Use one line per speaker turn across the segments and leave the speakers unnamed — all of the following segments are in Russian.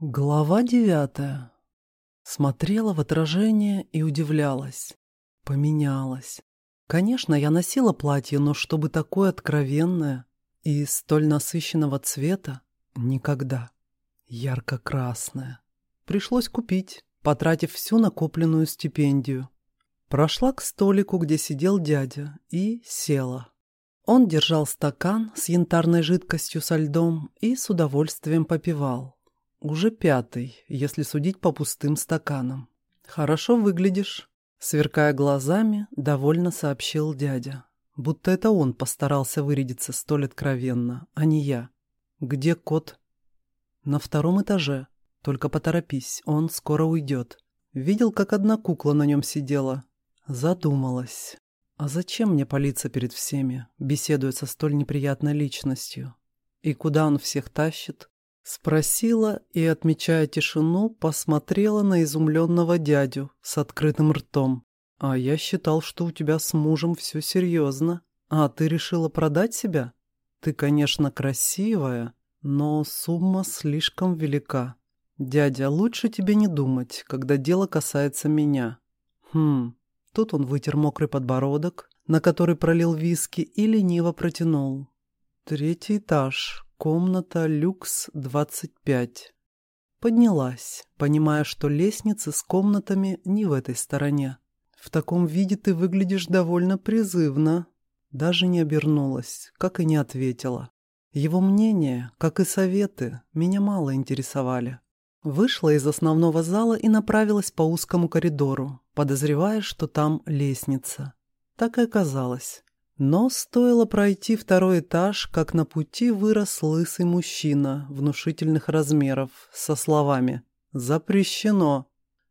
Глава девятая. Смотрела в отражение и удивлялась. Поменялась. Конечно, я носила платье, но чтобы такое откровенное и столь насыщенного цвета — никогда. Ярко-красное. Пришлось купить, потратив всю накопленную стипендию. Прошла к столику, где сидел дядя, и села. Он держал стакан с янтарной жидкостью со льдом и с удовольствием попивал. Уже пятый, если судить по пустым стаканам. Хорошо выглядишь. Сверкая глазами, довольно сообщил дядя. Будто это он постарался вырядиться столь откровенно, а не я. Где кот? На втором этаже. Только поторопись, он скоро уйдет. Видел, как одна кукла на нем сидела. Задумалась. А зачем мне палиться перед всеми, беседуя со столь неприятной личностью? И куда он всех тащит? Спросила и, отмечая тишину, посмотрела на изумленного дядю с открытым ртом. «А я считал, что у тебя с мужем все серьезно. А ты решила продать себя? Ты, конечно, красивая, но сумма слишком велика. Дядя, лучше тебе не думать, когда дело касается меня». «Хм...» Тут он вытер мокрый подбородок, на который пролил виски, и лениво протянул. «Третий этаж. Комната люкс 25. Поднялась, понимая, что лестницы с комнатами не в этой стороне. В таком виде ты выглядишь довольно призывно. Даже не обернулась, как и не ответила. Его мнение, как и советы, меня мало интересовали. Вышла из основного зала и направилась по узкому коридору, подозревая, что там лестница. Так и оказалось. Но стоило пройти второй этаж, как на пути вырос лысый мужчина внушительных размеров со словами «Запрещено».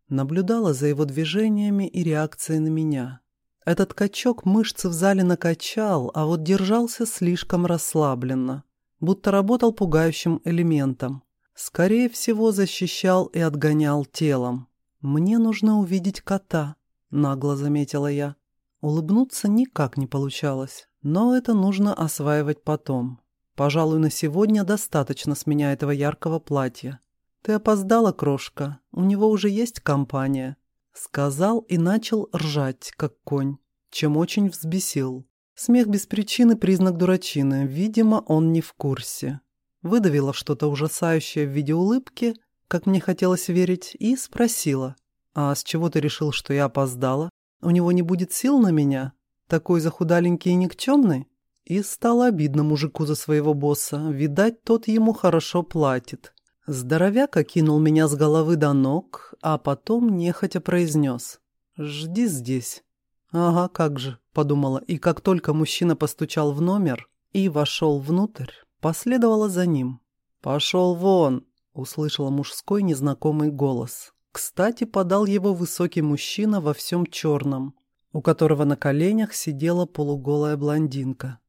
Наблюдала за его движениями и реакцией на меня. Этот качок мышцы в зале накачал, а вот держался слишком расслабленно, будто работал пугающим элементом. Скорее всего, защищал и отгонял телом. «Мне нужно увидеть кота», — нагло заметила я. Улыбнуться никак не получалось, но это нужно осваивать потом. Пожалуй, на сегодня достаточно с меня этого яркого платья. Ты опоздала, крошка, у него уже есть компания. Сказал и начал ржать, как конь, чем очень взбесил. Смех без причины – признак дурачины, видимо, он не в курсе. Выдавила что-то ужасающее в виде улыбки, как мне хотелось верить, и спросила, «А с чего ты решил, что я опоздала?» У него не будет сил на меня? Такой захудаленький и никчемный?» И стало обидно мужику за своего босса. Видать, тот ему хорошо платит. Здоровяк окинул меня с головы до ног, а потом нехотя произнес. «Жди здесь». «Ага, как же», — подумала, и как только мужчина постучал в номер и вошел внутрь, последовала за ним. «Пошел вон», — услышала мужской незнакомый голос. Кстати, подал его высокий мужчина во всем черном, у которого на коленях сидела полуголая блондинка.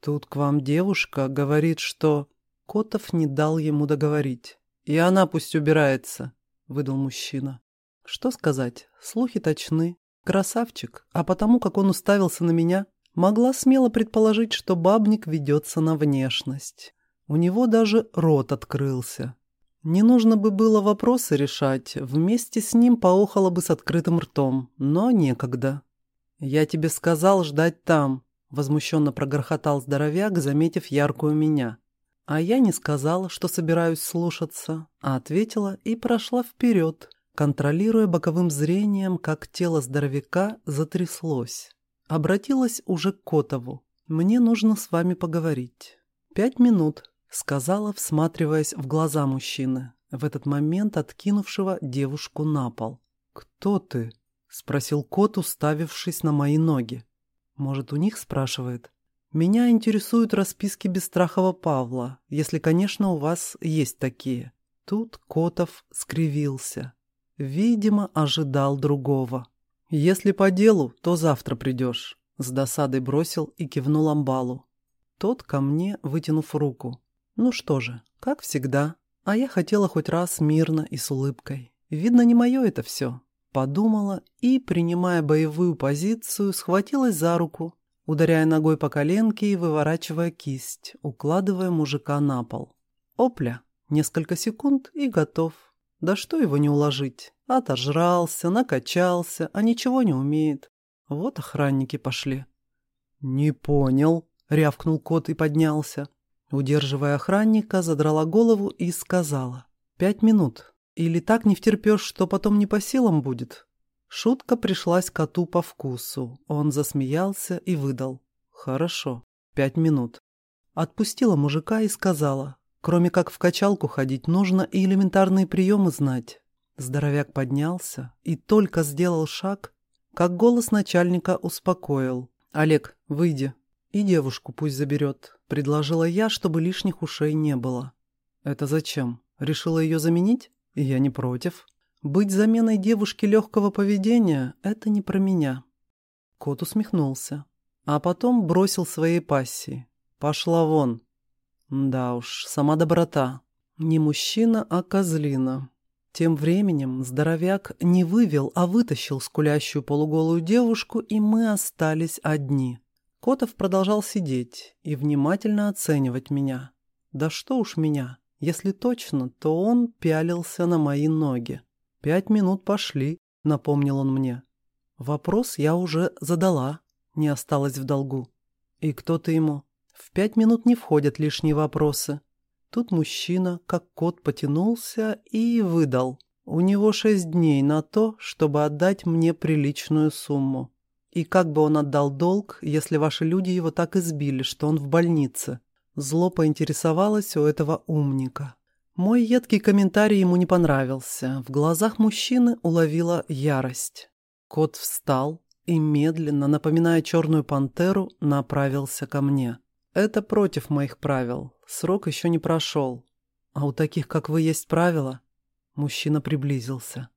«Тут к вам девушка говорит, что...» Котов не дал ему договорить. «И она пусть убирается», — выдал мужчина. Что сказать, слухи точны. Красавчик, а потому как он уставился на меня, могла смело предположить, что бабник ведется на внешность. У него даже рот открылся. Не нужно бы было вопросы решать, вместе с ним поохала бы с открытым ртом, но некогда. «Я тебе сказал ждать там», — возмущенно прогрохотал здоровяк, заметив яркую меня. А я не сказала, что собираюсь слушаться, а ответила и прошла вперед, контролируя боковым зрением, как тело здоровяка затряслось. Обратилась уже к Котову. «Мне нужно с вами поговорить. Пять минут, Сказала, всматриваясь в глаза мужчины, в этот момент откинувшего девушку на пол. «Кто ты?» — спросил кот, уставившись на мои ноги. «Может, у них?» — спрашивает. «Меня интересуют расписки Бестрахова Павла, если, конечно, у вас есть такие». Тут Котов скривился. Видимо, ожидал другого. «Если по делу, то завтра придешь», — с досадой бросил и кивнул амбалу. Тот ко мне, вытянув руку. Ну что же, как всегда. А я хотела хоть раз мирно и с улыбкой. Видно, не мое это все. Подумала и, принимая боевую позицию, схватилась за руку, ударяя ногой по коленке и выворачивая кисть, укладывая мужика на пол. Опля, несколько секунд и готов. Да что его не уложить? Отожрался, накачался, а ничего не умеет. Вот охранники пошли. «Не понял», — рявкнул кот и поднялся. Удерживая охранника, задрала голову и сказала. «Пять минут. Или так не втерпешь, что потом не по силам будет?» Шутка пришлась коту по вкусу. Он засмеялся и выдал. «Хорошо. Пять минут». Отпустила мужика и сказала. «Кроме как в качалку ходить, нужно и элементарные приемы знать». Здоровяк поднялся и только сделал шаг, как голос начальника успокоил. «Олег, выйди. И девушку пусть заберет», — предложила я, чтобы лишних ушей не было. «Это зачем? Решила ее заменить? Я не против. Быть заменой девушки легкого поведения — это не про меня». Кот усмехнулся, а потом бросил своей пассии. «Пошла вон». Да уж, сама доброта. Не мужчина, а козлина. Тем временем здоровяк не вывел, а вытащил скулящую полуголую девушку, и мы остались одни. Котов продолжал сидеть и внимательно оценивать меня. Да что уж меня, если точно, то он пялился на мои ноги. «Пять минут пошли», — напомнил он мне. Вопрос я уже задала, не осталось в долгу. И кто-то ему. В пять минут не входят лишние вопросы. Тут мужчина, как кот, потянулся и выдал. У него шесть дней на то, чтобы отдать мне приличную сумму. И как бы он отдал долг, если ваши люди его так избили, что он в больнице? Зло поинтересовалось у этого умника. Мой едкий комментарий ему не понравился. В глазах мужчины уловила ярость. Кот встал и, медленно, напоминая черную пантеру, направился ко мне. Это против моих правил. Срок еще не прошел. А у таких, как вы, есть правила?» Мужчина приблизился.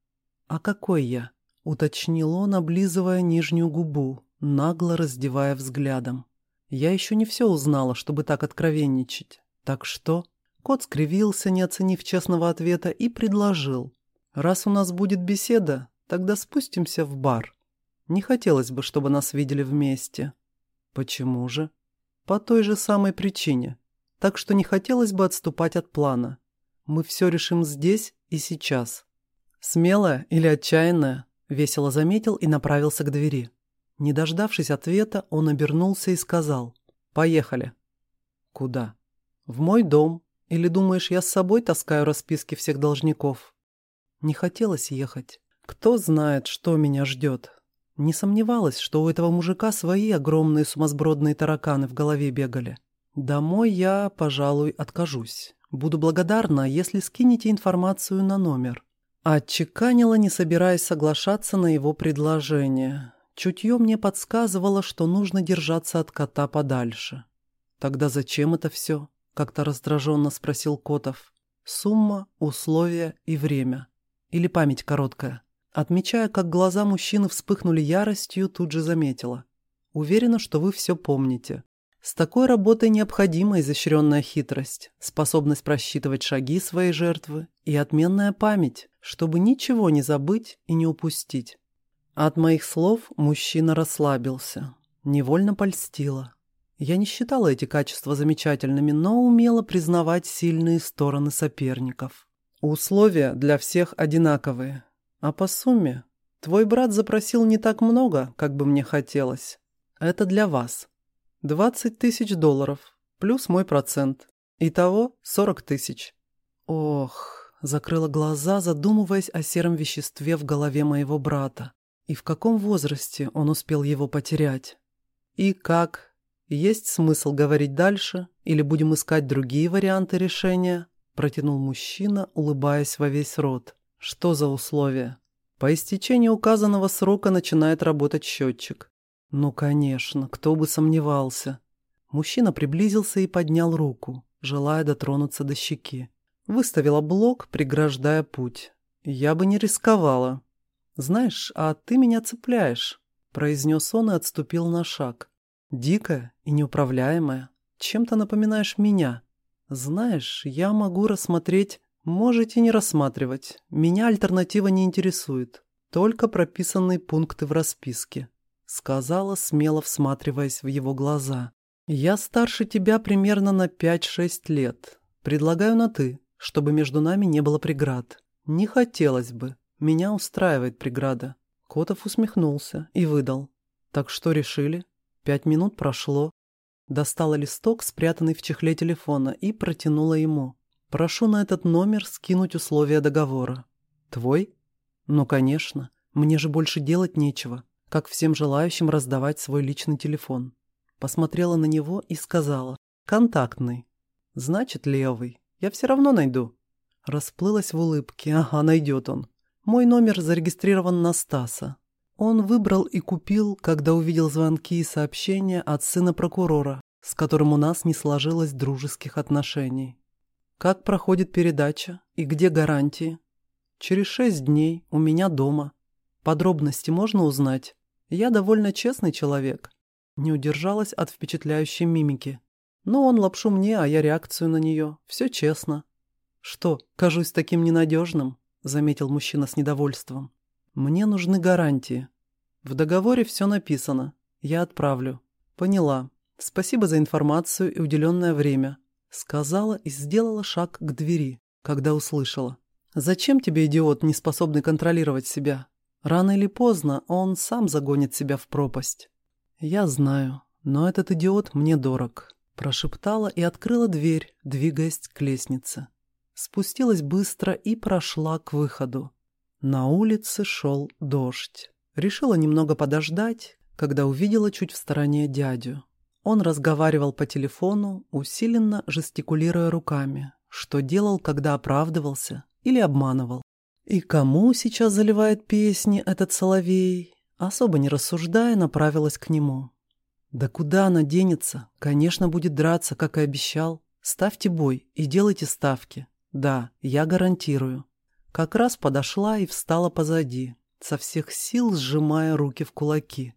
«А какой я?» — уточнил он, облизывая нижнюю губу, нагло раздевая взглядом. «Я еще не все узнала, чтобы так откровенничать. Так что...» Кот скривился, не оценив честного ответа, и предложил. «Раз у нас будет беседа, тогда спустимся в бар. Не хотелось бы, чтобы нас видели вместе». «Почему же?» «По той же самой причине так что не хотелось бы отступать от плана. Мы все решим здесь и сейчас. Смелая или отчаянная, весело заметил и направился к двери. Не дождавшись ответа, он обернулся и сказал «Поехали». «Куда?» «В мой дом. Или думаешь, я с собой таскаю расписки всех должников?» Не хотелось ехать. Кто знает, что меня ждет. Не сомневалась, что у этого мужика свои огромные сумасбродные тараканы в голове бегали. Домой я, пожалуй, откажусь. Буду благодарна, если скинете информацию на номер. Отчеканила, не собираясь соглашаться на его предложение. Чутье мне подсказывало, что нужно держаться от кота подальше. «Тогда зачем это все?» — как-то раздраженно спросил Котов. «Сумма, условия и время. Или память короткая?» Отмечая, как глаза мужчины вспыхнули яростью, тут же заметила. «Уверена, что вы все помните. С такой работой необходима изощренная хитрость, способность просчитывать шаги своей жертвы и отменная память, чтобы ничего не забыть и не упустить. От моих слов мужчина расслабился, невольно польстила. Я не считала эти качества замечательными, но умела признавать сильные стороны соперников. Условия для всех одинаковые. А по сумме, твой брат запросил не так много, как бы мне хотелось. Это для вас. Двадцать тысяч долларов, плюс мой процент. Итого сорок тысяч. Ох, закрыла глаза, задумываясь о сером веществе в голове моего брата. И в каком возрасте он успел его потерять? И как? Есть смысл говорить дальше? Или будем искать другие варианты решения? Протянул мужчина, улыбаясь во весь рот. Что за условия? По истечении указанного срока начинает работать счетчик. Ну, конечно, кто бы сомневался. Мужчина приблизился и поднял руку, желая дотронуться до щеки. Выставила блок, преграждая путь. Я бы не рисковала. «Знаешь, а ты меня цепляешь», — произнес он и отступил на шаг. «Дикая и неуправляемая. Чем-то напоминаешь меня. Знаешь, я могу рассмотреть, можете не рассматривать. Меня альтернатива не интересует. Только прописанные пункты в расписке сказала, смело всматриваясь в его глаза. «Я старше тебя примерно на пять-шесть лет. Предлагаю на «ты», чтобы между нами не было преград. Не хотелось бы. Меня устраивает преграда. Котов усмехнулся и выдал. Так что решили? Пять минут прошло. Достала листок, спрятанный в чехле телефона, и протянула ему. Прошу на этот номер скинуть условия договора. Твой? Ну, конечно. Мне же больше делать нечего, как всем желающим раздавать свой личный телефон. Посмотрела на него и сказала. Контактный. Значит, левый. Я все равно найду. Расплылась в улыбке. Ага, найдет он. Мой номер зарегистрирован на Стаса. Он выбрал и купил, когда увидел звонки и сообщения от сына прокурора, с которым у нас не сложилось дружеских отношений. Как проходит передача и где гарантии? Через шесть дней у меня дома. Подробности можно узнать? Я довольно честный человек. Не удержалась от впечатляющей мимики. Но он лапшу мне, а я реакцию на нее. Все честно. Что, кажусь таким ненадежным? Заметил мужчина с недовольством. Мне нужны гарантии. В договоре все написано. Я отправлю. Поняла. Спасибо за информацию и уделенное время. Сказала и сделала шаг к двери, когда услышала. «Зачем тебе, идиот, не способный контролировать себя? Рано или поздно он сам загонит себя в пропасть». «Я знаю, но этот идиот мне дорог», – прошептала и открыла дверь, двигаясь к лестнице. Спустилась быстро и прошла к выходу. На улице шел дождь. Решила немного подождать, когда увидела чуть в стороне дядю. Он разговаривал по телефону, усиленно жестикулируя руками, что делал, когда оправдывался или обманывал. И кому сейчас заливает песни этот соловей? Особо не рассуждая, направилась к нему. Да куда она денется? Конечно, будет драться, как и обещал. Ставьте бой и делайте ставки. Да, я гарантирую. Как раз подошла и встала позади, со всех сил сжимая руки в кулаки.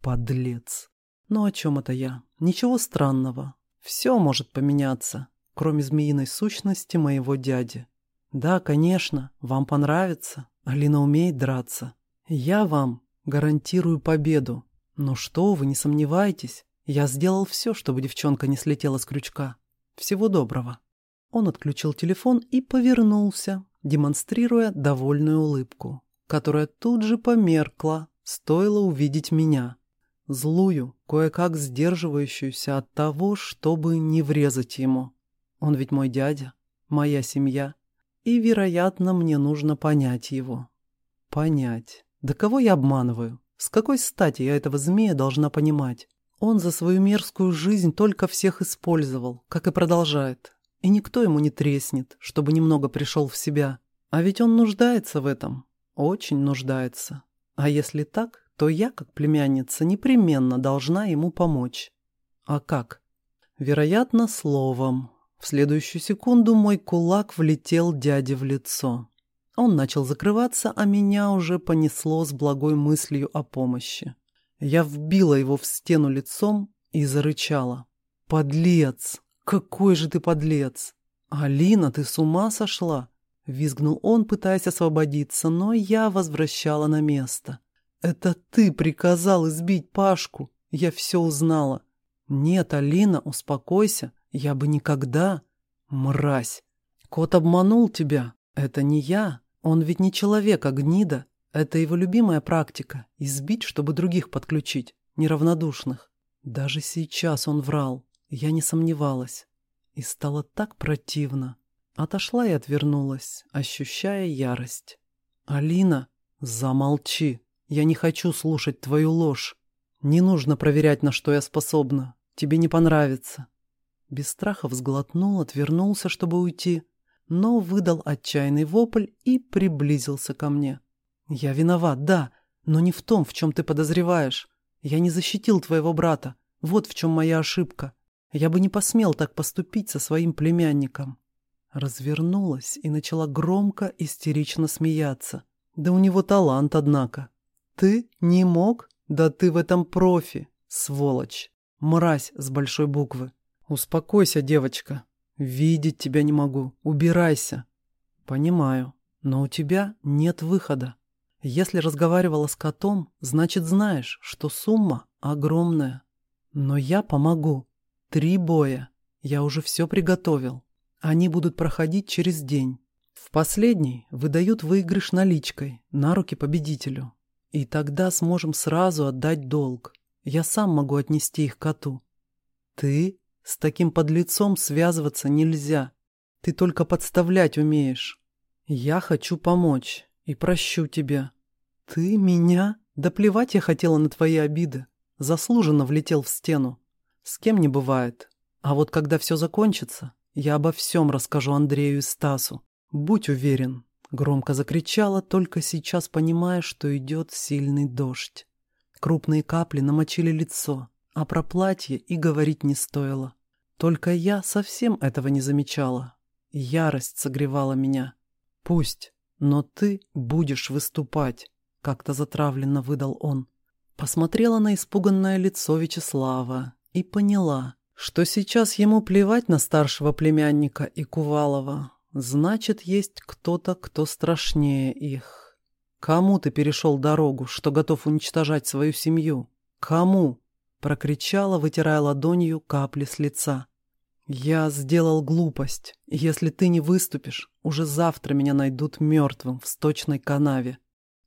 Подлец. Ну о чем это я? Ничего странного. Все может поменяться, кроме змеиной сущности моего дяди. Да, конечно, вам понравится. Алина умеет драться. Я вам гарантирую победу. Но что вы, не сомневайтесь. Я сделал все, чтобы девчонка не слетела с крючка. Всего доброго. Он отключил телефон и повернулся, демонстрируя довольную улыбку, которая тут же померкла, стоило увидеть меня злую, кое-как сдерживающуюся от того, чтобы не врезать ему. Он ведь мой дядя, моя семья, и, вероятно, мне нужно понять его. Понять. Да кого я обманываю? С какой стати я этого змея должна понимать? Он за свою мерзкую жизнь только всех использовал, как и продолжает. И никто ему не треснет, чтобы немного пришел в себя. А ведь он нуждается в этом. Очень нуждается. А если так, то я, как племянница, непременно должна ему помочь. А как? Вероятно, словом. В следующую секунду мой кулак влетел дяде в лицо. Он начал закрываться, а меня уже понесло с благой мыслью о помощи. Я вбила его в стену лицом и зарычала. «Подлец! Какой же ты подлец! Алина, ты с ума сошла?» Визгнул он, пытаясь освободиться, но я возвращала на место. «Это ты приказал избить Пашку. Я все узнала». «Нет, Алина, успокойся. Я бы никогда...» «Мразь! Кот обманул тебя. Это не я. Он ведь не человек, а гнида. Это его любимая практика — избить, чтобы других подключить, неравнодушных. Даже сейчас он врал. Я не сомневалась. И стало так противно. Отошла и отвернулась, ощущая ярость. «Алина, замолчи!» Я не хочу слушать твою ложь. Не нужно проверять, на что я способна. Тебе не понравится. Без страха взглотнул, отвернулся, чтобы уйти, но выдал отчаянный вопль и приблизился ко мне. Я виноват, да, но не в том, в чем ты подозреваешь. Я не защитил твоего брата. Вот в чем моя ошибка. Я бы не посмел так поступить со своим племянником. Развернулась и начала громко, истерично смеяться. Да у него талант, однако. «Ты не мог? Да ты в этом профи, сволочь! Мразь с большой буквы! Успокойся, девочка! Видеть тебя не могу! Убирайся!» «Понимаю, но у тебя нет выхода. Если разговаривала с котом, значит знаешь, что сумма огромная. Но я помогу. Три боя. Я уже все приготовил. Они будут проходить через день. В последний выдают выигрыш наличкой на руки победителю. И тогда сможем сразу отдать долг. Я сам могу отнести их коту. Ты? С таким подлецом связываться нельзя. Ты только подставлять умеешь. Я хочу помочь и прощу тебя. Ты меня? Да плевать я хотела на твои обиды. Заслуженно влетел в стену. С кем не бывает. А вот когда все закончится, я обо всем расскажу Андрею и Стасу. Будь уверен. Громко закричала, только сейчас понимая, что идет сильный дождь. Крупные капли намочили лицо, а про платье и говорить не стоило. Только я совсем этого не замечала. Ярость согревала меня. Пусть, но ты будешь выступать, как-то затравленно выдал он. Посмотрела на испуганное лицо Вячеслава и поняла, что сейчас ему плевать на старшего племянника и Кувалова. Значит, есть кто-то, кто страшнее их. Кому ты перешел дорогу, что готов уничтожать свою семью? Кому? Прокричала, вытирая ладонью капли с лица. Я сделал глупость. Если ты не выступишь, уже завтра меня найдут мертвым в сточной канаве.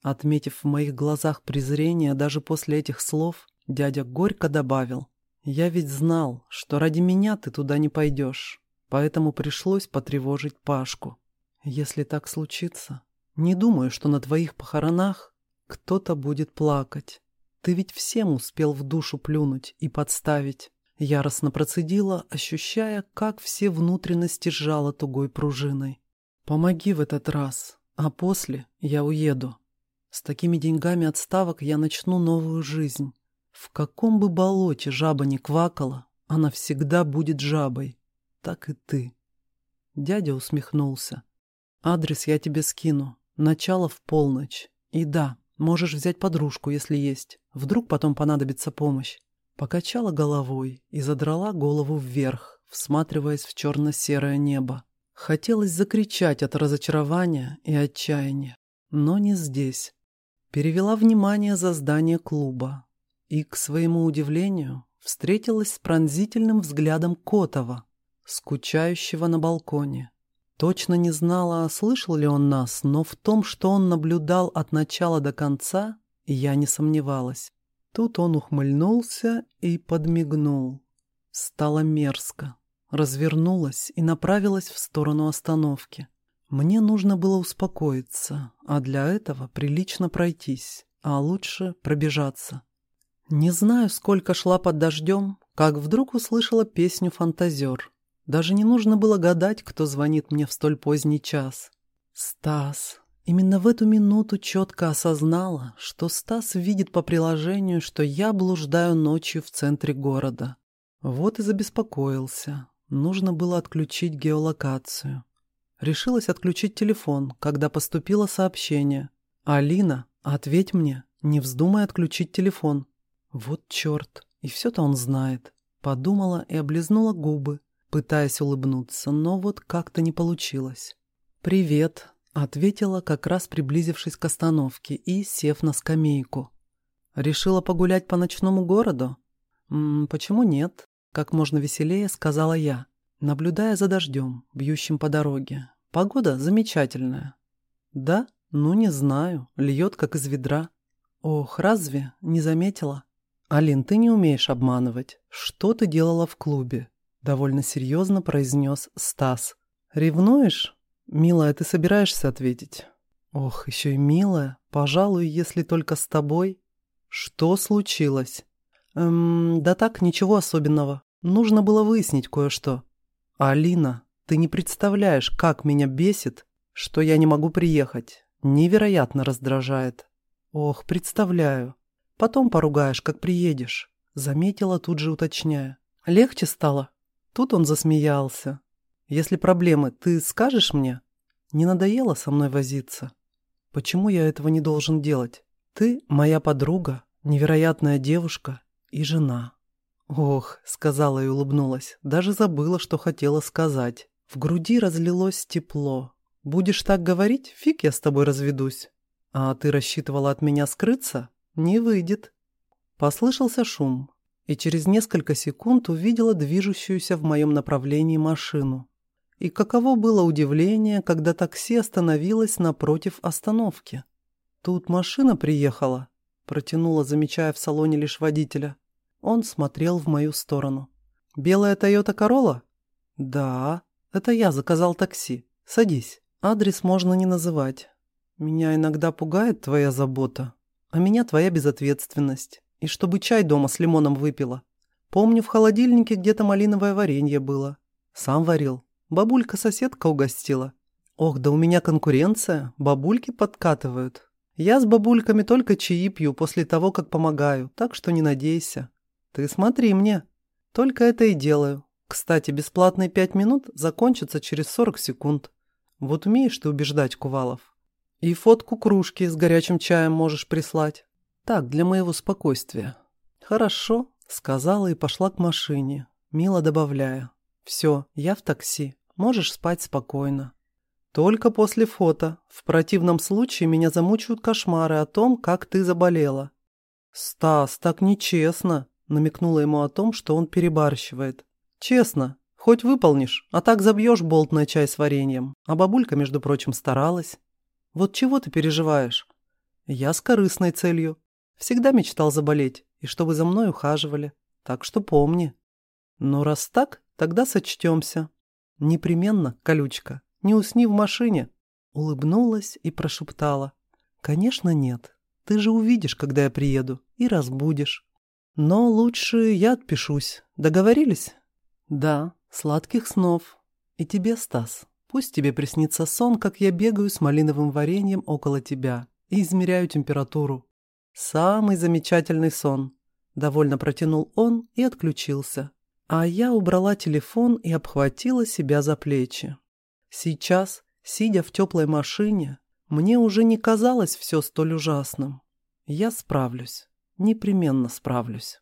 Отметив в моих глазах презрение даже после этих слов, дядя горько добавил. Я ведь знал, что ради меня ты туда не пойдешь, поэтому пришлось потревожить Пашку. Если так случится, не думаю, что на твоих похоронах кто-то будет плакать. Ты ведь всем успел в душу плюнуть и подставить. Яростно процедила, ощущая, как все внутренности сжала тугой пружиной. Помоги в этот раз, а после я уеду. С такими деньгами отставок я начну новую жизнь. В каком бы болоте жаба ни квакала, она всегда будет жабой. Так и ты. Дядя усмехнулся. Адрес я тебе скину. Начало в полночь. И да, Можешь взять подружку, если есть. Вдруг потом понадобится помощь. Покачала головой и задрала голову вверх, всматриваясь в черно-серое небо. Хотелось закричать от разочарования и отчаяния, но не здесь. Перевела внимание за здание клуба и, к своему удивлению, встретилась с пронзительным взглядом Котова, скучающего на балконе. Точно не знала, слышал ли он нас, но в том, что он наблюдал от начала до конца, я не сомневалась. Тут он ухмыльнулся и подмигнул. Стало мерзко. Развернулась и направилась в сторону остановки. Мне нужно было успокоиться, а для этого прилично пройтись, а лучше пробежаться. Не знаю, сколько шла под дождем, как вдруг услышала песню «Фантазер». Даже не нужно было гадать, кто звонит мне в столь поздний час. Стас. Именно в эту минуту четко осознала, что Стас видит по приложению, что я блуждаю ночью в центре города. Вот и забеспокоился. Нужно было отключить геолокацию. Решилась отключить телефон, когда поступило сообщение. «Алина, ответь мне, не вздумай отключить телефон». Вот черт, и все-то он знает. Подумала и облизнула губы, пытаясь улыбнуться, но вот как-то не получилось. «Привет», — ответила, как раз приблизившись к остановке и сев на скамейку. «Решила погулять по ночному городу?» М -м, «Почему нет?» — как можно веселее сказала я, наблюдая за дождем, бьющим по дороге. «Погода замечательная». «Да? Ну, не знаю. Льет, как из ведра». «Ох, разве? Не заметила?» «Алин, ты не умеешь обманывать. Что ты делала в клубе? Довольно серьезно произнес Стас. «Ревнуешь? Милая, ты собираешься ответить?» «Ох, еще и милая. Пожалуй, если только с тобой». «Что случилось?» «Эм, да так, ничего особенного. Нужно было выяснить кое-что». «Алина, ты не представляешь, как меня бесит, что я не могу приехать. Невероятно раздражает». «Ох, представляю. Потом поругаешь, как приедешь», — заметила тут же уточняя. «Легче стало?» Тут он засмеялся. «Если проблемы, ты скажешь мне? Не надоело со мной возиться? Почему я этого не должен делать? Ты моя подруга, невероятная девушка и жена». «Ох», — сказала и улыбнулась, даже забыла, что хотела сказать. В груди разлилось тепло. «Будешь так говорить, фиг я с тобой разведусь. А ты рассчитывала от меня скрыться? Не выйдет». Послышался шум и через несколько секунд увидела движущуюся в моем направлении машину. И каково было удивление, когда такси остановилось напротив остановки. «Тут машина приехала», — протянула, замечая в салоне лишь водителя. Он смотрел в мою сторону. «Белая Тойота Королла?» «Да, это я заказал такси. Садись. Адрес можно не называть. Меня иногда пугает твоя забота, а меня твоя безответственность. И чтобы чай дома с лимоном выпила. Помню, в холодильнике где-то малиновое варенье было. Сам варил. Бабулька-соседка угостила. Ох, да у меня конкуренция. Бабульки подкатывают. Я с бабульками только чаи пью после того, как помогаю, так что не надейся. Ты смотри мне. Только это и делаю. Кстати, бесплатные пять минут закончатся через сорок секунд. Вот умеешь ты убеждать, Кувалов. И фотку кружки с горячим чаем можешь прислать. Так, для моего спокойствия. Хорошо, сказала и пошла к машине, мило добавляя. Все, я в такси. Можешь спать спокойно. Только после фото. В противном случае меня замучают кошмары о том, как ты заболела. Стас, так нечестно, намекнула ему о том, что он перебарщивает. Честно, хоть выполнишь, а так забьешь болт чай с вареньем. А бабулька, между прочим, старалась. Вот чего ты переживаешь? Я с корыстной целью. Всегда мечтал заболеть, и чтобы за мной ухаживали. Так что помни. Но раз так, тогда сочтемся. Непременно, колючка, не усни в машине. Улыбнулась и прошептала. Конечно, нет. Ты же увидишь, когда я приеду, и разбудишь. Но лучше я отпишусь. Договорились? Да, сладких снов. И тебе, Стас. Пусть тебе приснится сон, как я бегаю с малиновым вареньем около тебя и измеряю температуру. Самый замечательный сон. Довольно протянул он и отключился. А я убрала телефон и обхватила себя за плечи. Сейчас, сидя в теплой машине, мне уже не казалось все столь ужасным. Я справлюсь, непременно справлюсь.